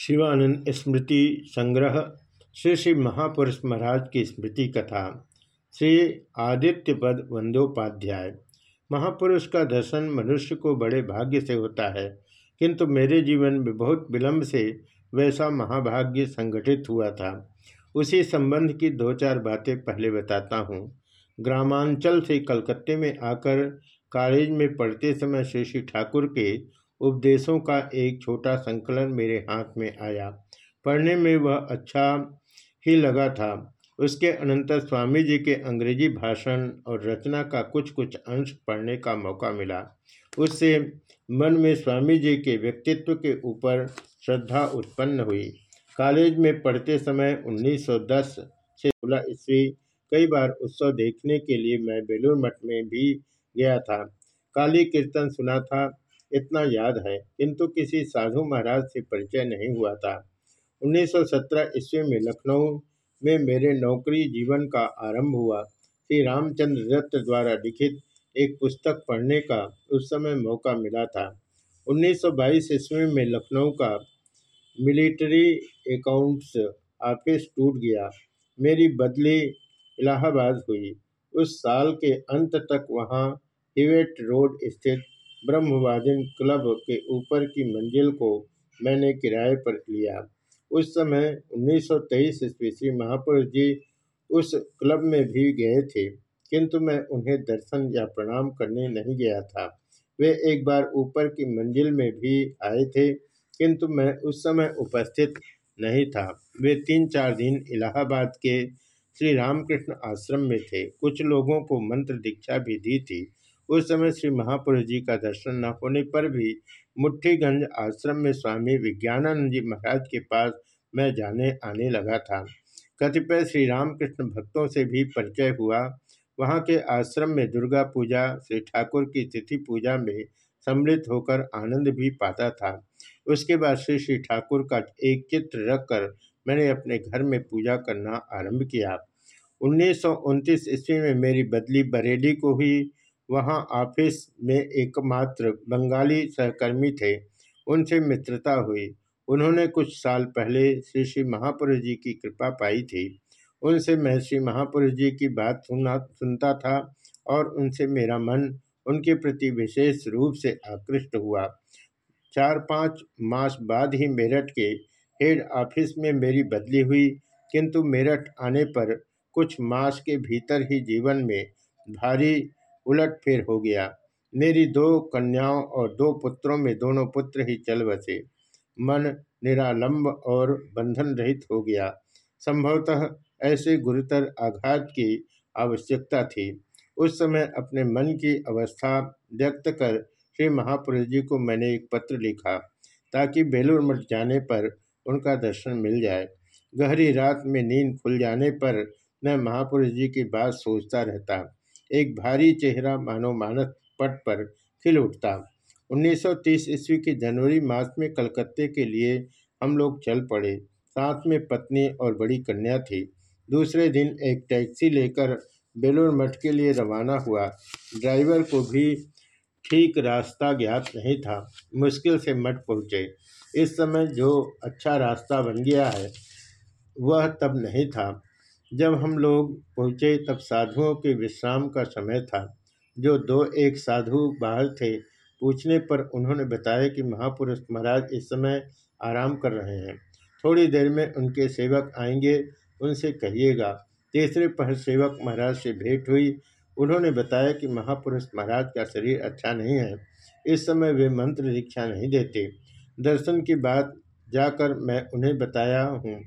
शिवानंद स्मृति संग्रह, श्री श्री महापुरुष महाराज की स्मृति कथा, श्री आदित्यपद वंदोपाध्याय। महापुरुष का दर्शन मनुष्य को बड़े भाग्य से होता है, किंतु मेरे जीवन में बहुत विलंब से वैसा महाभाग्य संगठित हुआ था। उसी संबंध की दो चार बातें पहले बताता हूँ। ग्रामांचल से कलकत्ते में आकर कॉलेज में पढ़ते समय श्री श्री ठाकुर के उपदेशों का एक छोटा संकलन मेरे हाथ में आया। पढ़ने में वह अच्छा ही लगा था। उसके अनंतर स्वामी जी के अंग्रेज़ी भाषण और रचना का कुछ कुछ अंश पढ़ने का मौका मिला। उससे मन में स्वामी जी के व्यक्तित्व के ऊपर श्रद्धा उत्पन्न हुई। कॉलेज में पढ़ते समय 1910 से सोलह ईस्वी कई बार उत्सव देखने के लिए मैं बेलूर मठ में भी गया था। काली कीर्तन सुना था। इतना याद है, किंतु किसी साधु महाराज से परिचय नहीं हुआ था। 1917 ईस्वी में लखनऊ में मेरे नौकरी जीवन का आरंभ हुआ। श्री रामचंद्र दत्त द्वारा लिखित एक पुस्तक पढ़ने का उस समय मौका मिला था। 1922 ईस्वी में लखनऊ का मिलिट्री अकाउंट्स ऑफ़िस टूट गया। मेरी बदली इलाहाबाद हुई। उस साल के अंत तक वहाँ हिवेट रोड स्थित ब्रह्मवादिन क्लब के ऊपर की मंजिल को मैंने किराए पर लिया। उस समय 1923 सौ ईस्वी श्री महापुरुष जी उस क्लब में भी गए थे, किंतु मैं उन्हें दर्शन या प्रणाम करने नहीं गया था। वे एक बार ऊपर की मंजिल में भी आए थे, किंतु मैं उस समय उपस्थित नहीं था। वे तीन चार दिन इलाहाबाद के श्री रामकृष्ण आश्रम में थे। कुछ लोगों को मंत्र दीक्षा भी दी थी। उस समय श्री महापुरुष जी का दर्शन न होने पर भी मुठ्ठीगंज आश्रम में स्वामी विज्ञानानंद जी महाराज के पास मैं जाने आने लगा था। कतिपय श्री रामकृष्ण भक्तों से भी परिचय हुआ। वहाँ के आश्रम में दुर्गा पूजा, श्री ठाकुर की तिथि पूजा में सम्मिलित होकर आनंद भी पाता था। उसके बाद श्री श्री ठाकुर का एक चित्र रखकर मैंने अपने घर में पूजा करना आरंभ किया। उन्नीस सौ उनतीस ईस्वी में मेरी बदली बरेली को हुई। वहाँ ऑफ़िस में एकमात्र बंगाली सहकर्मी थे। उनसे मित्रता हुई। उन्होंने कुछ साल पहले श्री श्री महापुरुष जी की कृपा पाई थी। उनसे मैं श्री महापुरुष जी की बात सुना, सुनता था और उनसे मेरा मन उनके प्रति विशेष रूप से आकृष्ट हुआ। चार पाँच मास बाद ही मेरठ के हेड ऑफ़िस में मेरी बदली हुई, किंतु मेरठ आने पर कुछ मास के भीतर ही जीवन में भारी उलट फेर हो गया। मेरी दो कन्याओं और दो पुत्रों में दोनों पुत्र ही चल बसे। मन निरालंब और बंधन रहित हो गया। संभवतः ऐसे गुरुतर आघात की आवश्यकता थी। उस समय अपने मन की अवस्था व्यक्त कर श्री महापुरुष जी को मैंने एक पत्र लिखा, ताकि बेलूर मठ जाने पर उनका दर्शन मिल जाए। गहरी रात में नींद खुल जाने पर मैं महापुरुष जी की बात सोचता रहता। एक भारी चेहरा मानव मानस पट पर खिल उठता। 1930 ईस्वी के जनवरी मास में कलकत्ते के लिए हम लोग चल पड़े। साथ में पत्नी और बड़ी कन्या थी। दूसरे दिन एक टैक्सी लेकर बेलूर मठ के लिए रवाना हुआ। ड्राइवर को भी ठीक रास्ता ज्ञात नहीं था। मुश्किल से मठ पहुँचे। इस समय जो अच्छा रास्ता बन गया है, वह तब नहीं था। जब हम लोग पहुँचे तब साधुओं के विश्राम का समय था। जो दो एक साधु बाहर थे, पूछने पर उन्होंने बताया कि महापुरुष महाराज इस समय आराम कर रहे हैं। थोड़ी देर में उनके सेवक आएँगे, उनसे कहिएगा। तीसरे पहर सेवक महाराज से भेंट हुई। उन्होंने बताया कि महापुरुष महाराज का शरीर अच्छा नहीं है। इस समय वे मंत्र दीक्षा नहीं देते। दर्शन की बात जाकर मैं उन्हें बताया हूँ।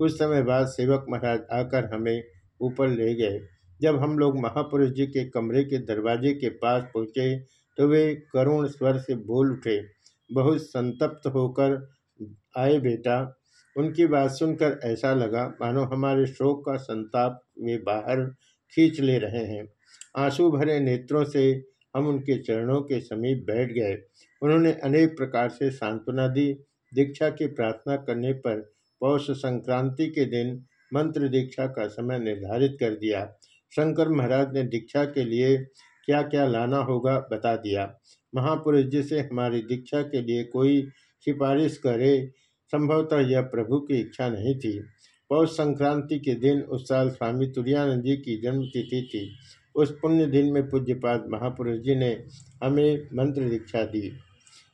कुछ समय बाद सेवक महाराज आकर हमें ऊपर ले गए। जब हम लोग महापुरुष जी के कमरे के दरवाजे के पास पहुँचे तो वे करुण स्वर से बोल उठे, बहुत संतप्त होकर आए बेटा। उनकी बात सुनकर ऐसा लगा मानो हमारे शोक का संताप वे बाहर खींच ले रहे हैं। आँसू भरे नेत्रों से हम उनके चरणों के समीप बैठ गए। उन्होंने अनेक प्रकार से सांत्वना दी। दीक्षा की प्रार्थना करने पर पौष संक्रांति के दिन मंत्र दीक्षा का समय निर्धारित कर दिया। शंकर महाराज ने दीक्षा के लिए क्या क्या लाना होगा बता दिया। महापुरुष जी से हमारी दीक्षा के लिए कोई सिफारिश करे, संभवतः यह प्रभु की इच्छा नहीं थी। पौष संक्रांति के दिन उस साल स्वामी तुरानंद जी की जन्मतिथि थी। उस पुण्य दिन में पूज्यपाद महापुरुष जी ने हमें मंत्र दीक्षा दी।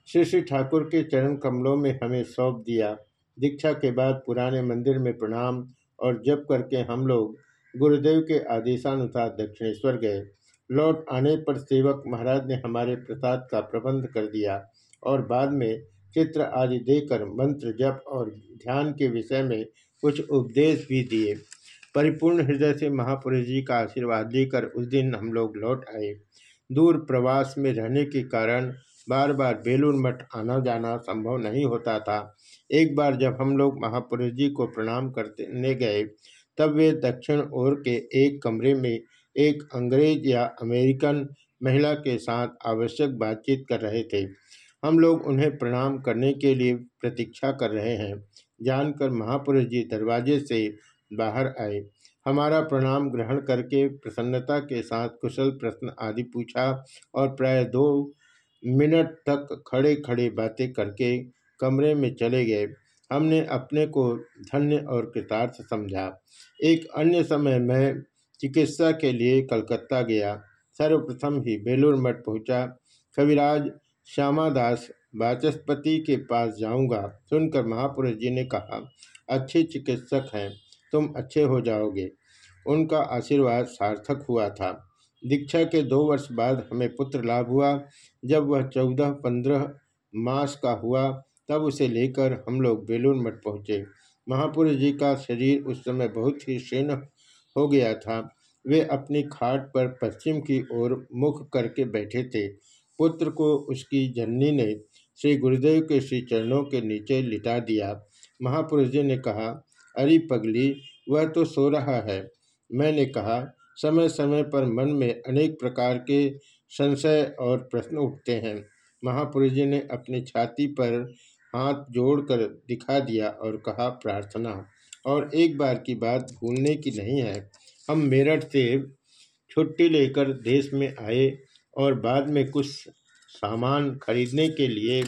श्री श्री ठाकुर के चरण कमलों में हमें सौंप दिया। दीक्षा के बाद पुराने मंदिर में प्रणाम और जप करके हम लोग गुरुदेव के आदेशानुसार दक्षिणेश्वर गए। लौट आने पर सेवक महाराज ने हमारे प्रसाद का प्रबंध कर दिया और बाद में चित्र आदि देकर मंत्र, जप और ध्यान के विषय में कुछ उपदेश भी दिए। परिपूर्ण हृदय से महापुरुष जी का आशीर्वाद लेकर उस दिन हम लोग लौट आए। दूर प्रवास में रहने के कारण बार बार बेलूर मठ आना जाना संभव नहीं होता था। एक बार जब हम लोग महापुरुष जी को प्रणाम करने गए, तब वे दक्षिण ओर के एक कमरे में एक अंग्रेज़ या अमेरिकन महिला के साथ आवश्यक बातचीत कर रहे थे। हम लोग उन्हें प्रणाम करने के लिए प्रतीक्षा कर रहे हैं। जानकर महापुरुष जी दरवाजे से बाहर आए। हमारा प्रणाम ग्रहण करके प्रसन्नता के साथ कुशल प्रश्न आदि पूछा और प्राय दो मिनट तक खड़े खड़े बातें करके कमरे में चले गए। हमने अपने को धन्य और कृतार्थ समझा। एक अन्य समय मैं चिकित्सा के लिए कलकत्ता गया। सर्वप्रथम ही बेलूर मठ पहुँचा। कविराज श्यामादास वाचस्पति के पास जाऊँगा, सुनकर महापुरुष जी ने कहा, अच्छे चिकित्सक हैं, तुम अच्छे हो जाओगे। उनका आशीर्वाद सार्थक हुआ था। दीक्षा के दो वर्ष बाद हमें पुत्र लाभ हुआ। जब वह चौदह पंद्रह मास का हुआ, तब उसे लेकर हम लोग बेलूर मठ पहुँचे। महापुरुष जी का शरीर उस समय बहुत ही क्षीण हो गया था। वे अपनी खाट पर पश्चिम की ओर मुख करके बैठे थे। पुत्र को उसकी जननी ने श्री गुरुदेव के श्री चरणों के नीचे लिटा दिया। महापुरुष जी ने कहा, अरे पगली, वह तो सो रहा है। मैंने कहा समय समय पर मन में अनेक प्रकार के संशय और प्रश्न उठते हैं। महापुरुष जी ने अपनी छाती पर हाथ जोड़कर दिखा दिया और कहा, प्रार्थना। और एक बार की बात भूलने की नहीं है। हम मेरठ से छुट्टी लेकर देश में आए और बाद में कुछ सामान खरीदने के लिए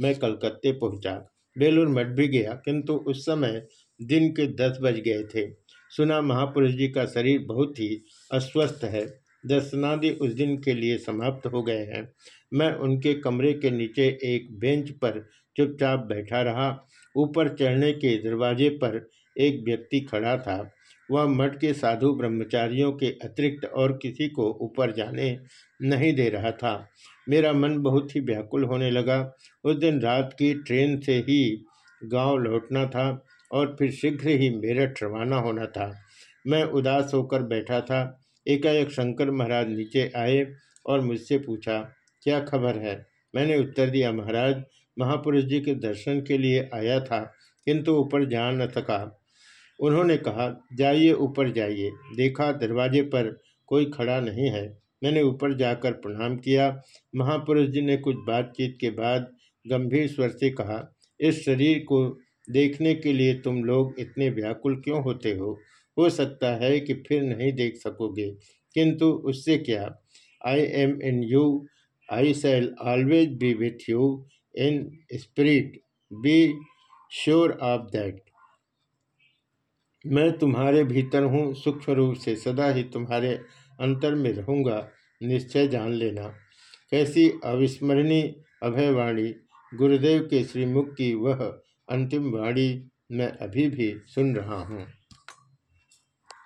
मैं कलकत्ते पहुँचा। बेलूर मठ भी गया, किंतु उस समय दिन के दस बज गए थे। सुना महापुरुष जी का शरीर बहुत ही अस्वस्थ है। दर्शनादि उस दिन के लिए समाप्त हो गए हैं। मैं उनके कमरे के नीचे एक बेंच पर चुपचाप बैठा रहा। ऊपर चढ़ने के दरवाजे पर एक व्यक्ति खड़ा था। वह मठ के साधु ब्रह्मचारियों के अतिरिक्त और किसी को ऊपर जाने नहीं दे रहा था। मेरा मन बहुत ही व्याकुल होने लगा। उस दिन रात की ट्रेन से ही गाँव लौटना था। और फिर शीघ्र ही मेरठ रवाना होना था। मैं उदास होकर बैठा था। एकाएक शंकर महाराज नीचे आए और मुझसे पूछा, क्या खबर है? मैंने उत्तर दिया, महाराज, महापुरुष जी के दर्शन के लिए आया था, किंतु ऊपर जा न सका। उन्होंने कहा, जाइए, ऊपर जाइए। देखा दरवाजे पर कोई खड़ा नहीं है। मैंने ऊपर जाकर प्रणाम किया। महापुरुष जी ने कुछ बातचीत के बाद गंभीर स्वर से कहा, इस शरीर को देखने के लिए तुम लोग इतने व्याकुल क्यों होते हो? हो सकता है कि फिर नहीं देख सकोगे। किंतु उससे क्या? I am in you I shall always be with you in spirit be sure of that मैं तुम्हारे भीतर हूँ। सूक्ष्म रूप से सदा ही तुम्हारे अंतर में रहूँगा। निश्चय जान लेना। कैसी अविस्मरणीय अभयवाणी। गुरुदेव के श्रीमुख की वह अंतिम वाणी मैं अभी भी सुन रहा हूँ।